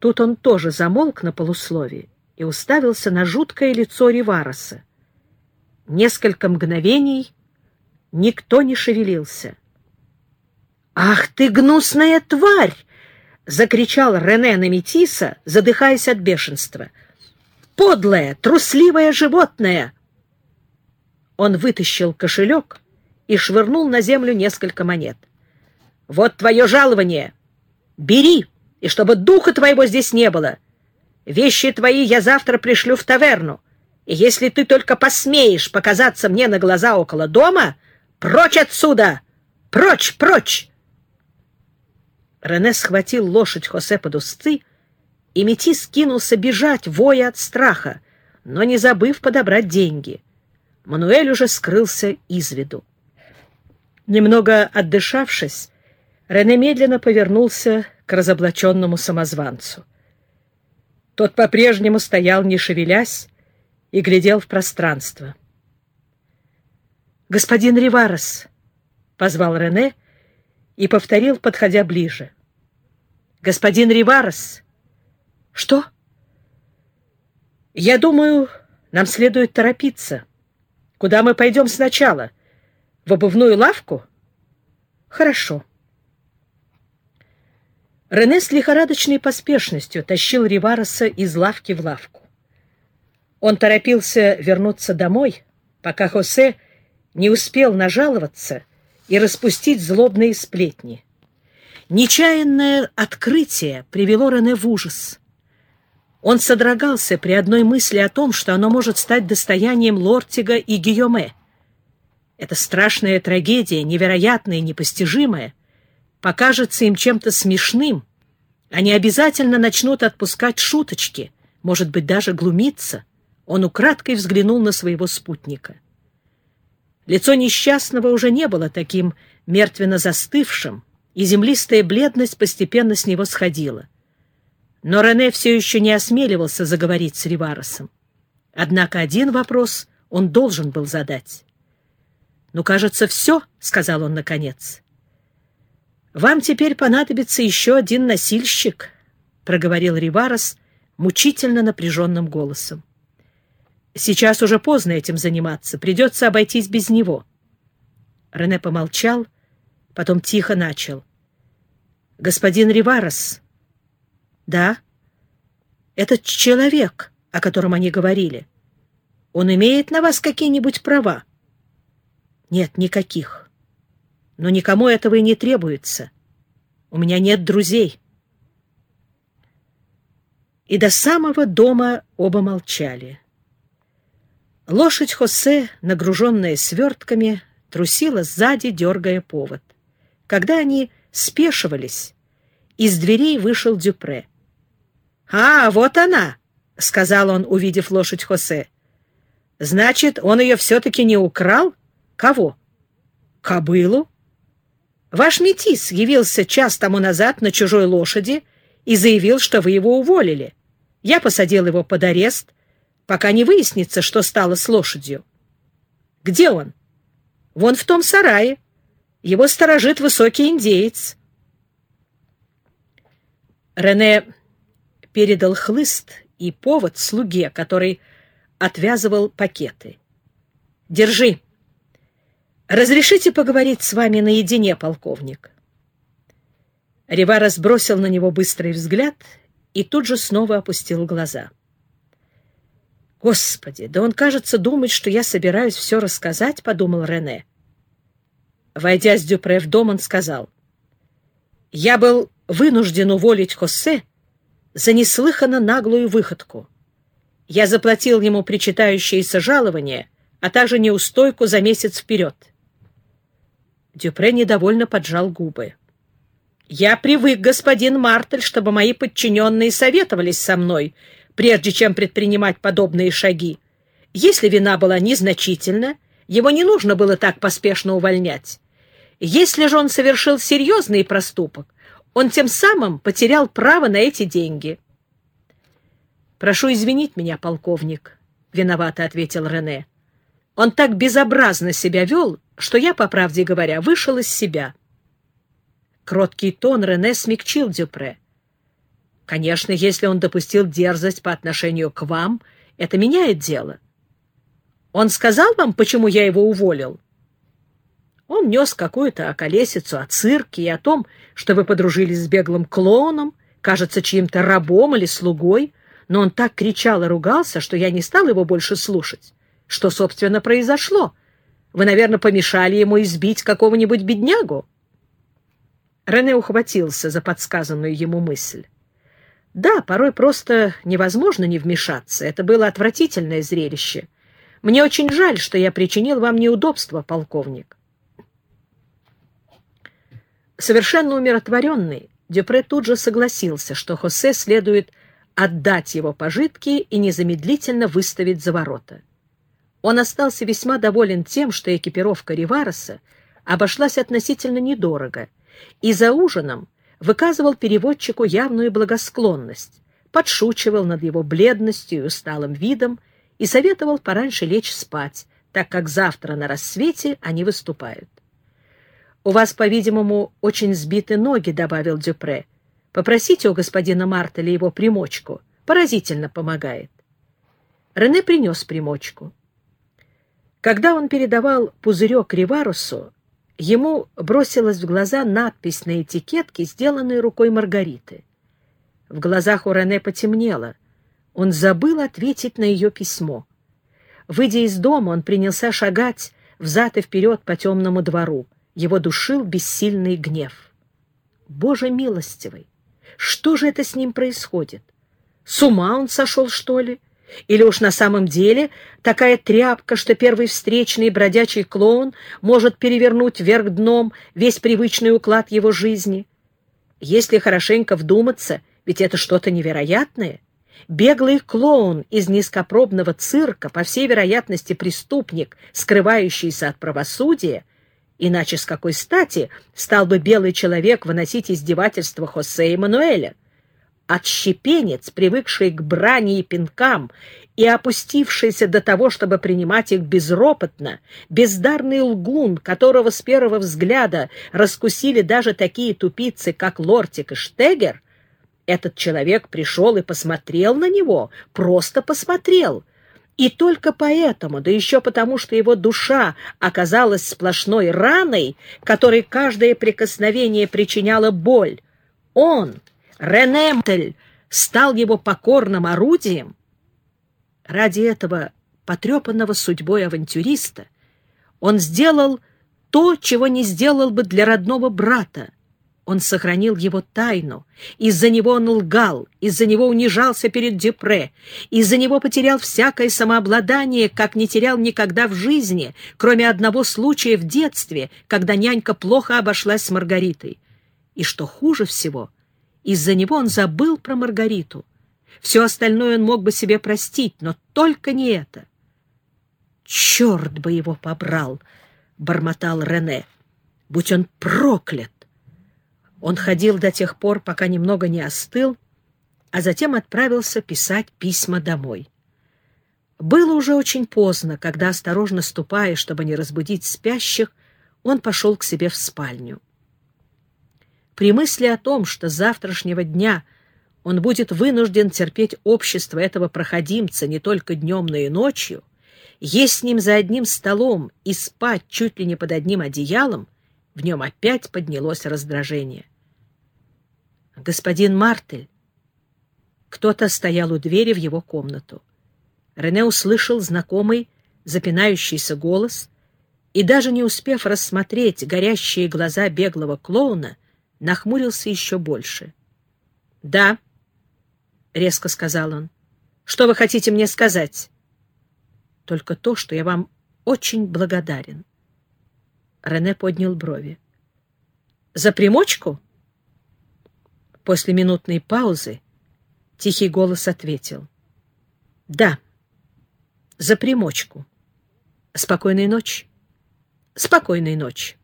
Тут он тоже замолк на полусловие и уставился на жуткое лицо Ривароса. Несколько мгновений никто не шевелился. «Ах ты, гнусная тварь!» — закричал Рене на Метиса, задыхаясь от бешенства. «Подлое, трусливое животное!» Он вытащил кошелек и швырнул на землю несколько монет. «Вот твое жалование! Бери, и чтобы духа твоего здесь не было! Вещи твои я завтра пришлю в таверну, и если ты только посмеешь показаться мне на глаза около дома, прочь отсюда! Прочь, прочь!» Рене схватил лошадь Хосе под узцы, и Метис кинулся бежать, воя от страха, но не забыв подобрать деньги. Мануэль уже скрылся из виду. Немного отдышавшись, Рене медленно повернулся к разоблаченному самозванцу. Тот по-прежнему стоял, не шевелясь, и глядел в пространство. «Господин Риварес!» — позвал Рене и повторил, подходя ближе. «Господин Риварес!» «Что?» «Я думаю, нам следует торопиться. Куда мы пойдем сначала? В обувную лавку?» «Хорошо». Рене с лихорадочной поспешностью тащил Ривареса из лавки в лавку. Он торопился вернуться домой, пока Хосе не успел нажаловаться и распустить злобные сплетни. Нечаянное открытие привело Рене в ужас. Он содрогался при одной мысли о том, что оно может стать достоянием Лортига и Гийоме. Эта страшная трагедия, невероятная и непостижимая, покажется им чем-то смешным. Они обязательно начнут отпускать шуточки, может быть, даже глумиться. Он украдкой взглянул на своего спутника. Лицо несчастного уже не было таким мертвенно застывшим, и землистая бледность постепенно с него сходила. Но Рене все еще не осмеливался заговорить с Риваросом. Однако один вопрос он должен был задать. «Ну, кажется, все», — сказал он наконец. «Вам теперь понадобится еще один носильщик», — проговорил Риварос мучительно напряженным голосом. Сейчас уже поздно этим заниматься, придется обойтись без него. Рене помолчал, потом тихо начал. Господин Риварес. Да, этот человек, о котором они говорили, он имеет на вас какие-нибудь права? Нет, никаких. Но никому этого и не требуется. У меня нет друзей. И до самого дома оба молчали. Лошадь Хосе, нагруженная свертками, трусила сзади, дергая повод. Когда они спешивались, из дверей вышел Дюпре. «А, вот она!» — сказал он, увидев лошадь Хосе. «Значит, он ее все-таки не украл? Кого? Кобылу? Ваш метис явился час тому назад на чужой лошади и заявил, что вы его уволили. Я посадил его под арест, пока не выяснится, что стало с лошадью. Где он? Вон в том сарае. Его сторожит высокий индеец. Рене передал хлыст и повод слуге, который отвязывал пакеты. «Держи. Разрешите поговорить с вами наедине, полковник?» Ривара сбросил на него быстрый взгляд и тут же снова опустил глаза. «Господи, да он, кажется, думает, что я собираюсь все рассказать», — подумал Рене. Войдя с Дюпре в дом, он сказал, «Я был вынужден уволить Хосе за неслыханно наглую выходку. Я заплатил ему причитающееся жалование, а также неустойку за месяц вперед». Дюпре недовольно поджал губы. «Я привык, господин Мартель, чтобы мои подчиненные советовались со мной прежде чем предпринимать подобные шаги. Если вина была незначительна, его не нужно было так поспешно увольнять. Если же он совершил серьезный проступок, он тем самым потерял право на эти деньги. «Прошу извинить меня, полковник», — виновато ответил Рене. «Он так безобразно себя вел, что я, по правде говоря, вышел из себя». Кроткий тон Рене смягчил Дюпре. Конечно, если он допустил дерзость по отношению к вам, это меняет дело. Он сказал вам, почему я его уволил? Он нес какую-то околесицу о цирке и о том, что вы подружились с беглым клоуном, кажется, чьим-то рабом или слугой, но он так кричал и ругался, что я не стал его больше слушать. Что, собственно, произошло? Вы, наверное, помешали ему избить какого-нибудь беднягу? Рене ухватился за подсказанную ему мысль. Да, порой просто невозможно не вмешаться. Это было отвратительное зрелище. Мне очень жаль, что я причинил вам неудобства, полковник. Совершенно умиротворенный, Дюпре тут же согласился, что Хосе следует отдать его пожитки и незамедлительно выставить за ворота. Он остался весьма доволен тем, что экипировка Ривареса обошлась относительно недорого, и за ужином выказывал переводчику явную благосклонность, подшучивал над его бледностью и усталым видом и советовал пораньше лечь спать, так как завтра на рассвете они выступают. «У вас, по-видимому, очень сбиты ноги», — добавил Дюпре. «Попросите у господина Мартеля его примочку. Поразительно помогает». Рене принес примочку. Когда он передавал пузырек Риварусу, ему бросилась в глаза надпись на этикетке, сделанной рукой Маргариты. В глазах у Рене потемнело. Он забыл ответить на ее письмо. Выйдя из дома, он принялся шагать взад и вперед по темному двору. Его душил бессильный гнев. Боже милостивый! Что же это с ним происходит? С ума он сошел, что ли? Или уж на самом деле такая тряпка, что первый встречный бродячий клоун может перевернуть вверх дном весь привычный уклад его жизни? Если хорошенько вдуматься, ведь это что-то невероятное. Беглый клоун из низкопробного цирка, по всей вероятности преступник, скрывающийся от правосудия, иначе с какой стати стал бы белый человек выносить издевательства Хосе Эммануэля? Отщепенец, привыкший к брани и пинкам и опустившийся до того, чтобы принимать их безропотно, бездарный лгун, которого с первого взгляда раскусили даже такие тупицы, как Лортик и Штегер, этот человек пришел и посмотрел на него, просто посмотрел. И только поэтому, да еще потому, что его душа оказалась сплошной раной, которой каждое прикосновение причиняло боль, он Ренемтель стал его покорным орудием, ради этого потрепанного судьбой авантюриста он сделал то, чего не сделал бы для родного брата. Он сохранил его тайну. Из-за него он лгал, из-за него унижался перед Дюпре, из-за него потерял всякое самообладание, как не терял никогда в жизни, кроме одного случая в детстве, когда нянька плохо обошлась с Маргаритой. И что хуже всего — из-за него он забыл про Маргариту. Все остальное он мог бы себе простить, но только не это. «Черт бы его побрал!» — бормотал Рене. «Будь он проклят!» Он ходил до тех пор, пока немного не остыл, а затем отправился писать письма домой. Было уже очень поздно, когда, осторожно ступая, чтобы не разбудить спящих, он пошел к себе в спальню. При мысли о том, что с завтрашнего дня он будет вынужден терпеть общество этого проходимца не только днем, но и ночью, есть с ним за одним столом и спать чуть ли не под одним одеялом, в нем опять поднялось раздражение. «Господин Мартель!» Кто-то стоял у двери в его комнату. Рене услышал знакомый запинающийся голос и, даже не успев рассмотреть горящие глаза беглого клоуна, нахмурился еще больше. — Да, — резко сказал он. — Что вы хотите мне сказать? — Только то, что я вам очень благодарен. Рене поднял брови. — За примочку? После минутной паузы тихий голос ответил. — Да, за примочку. Спокойной ночи. Спокойной ночи.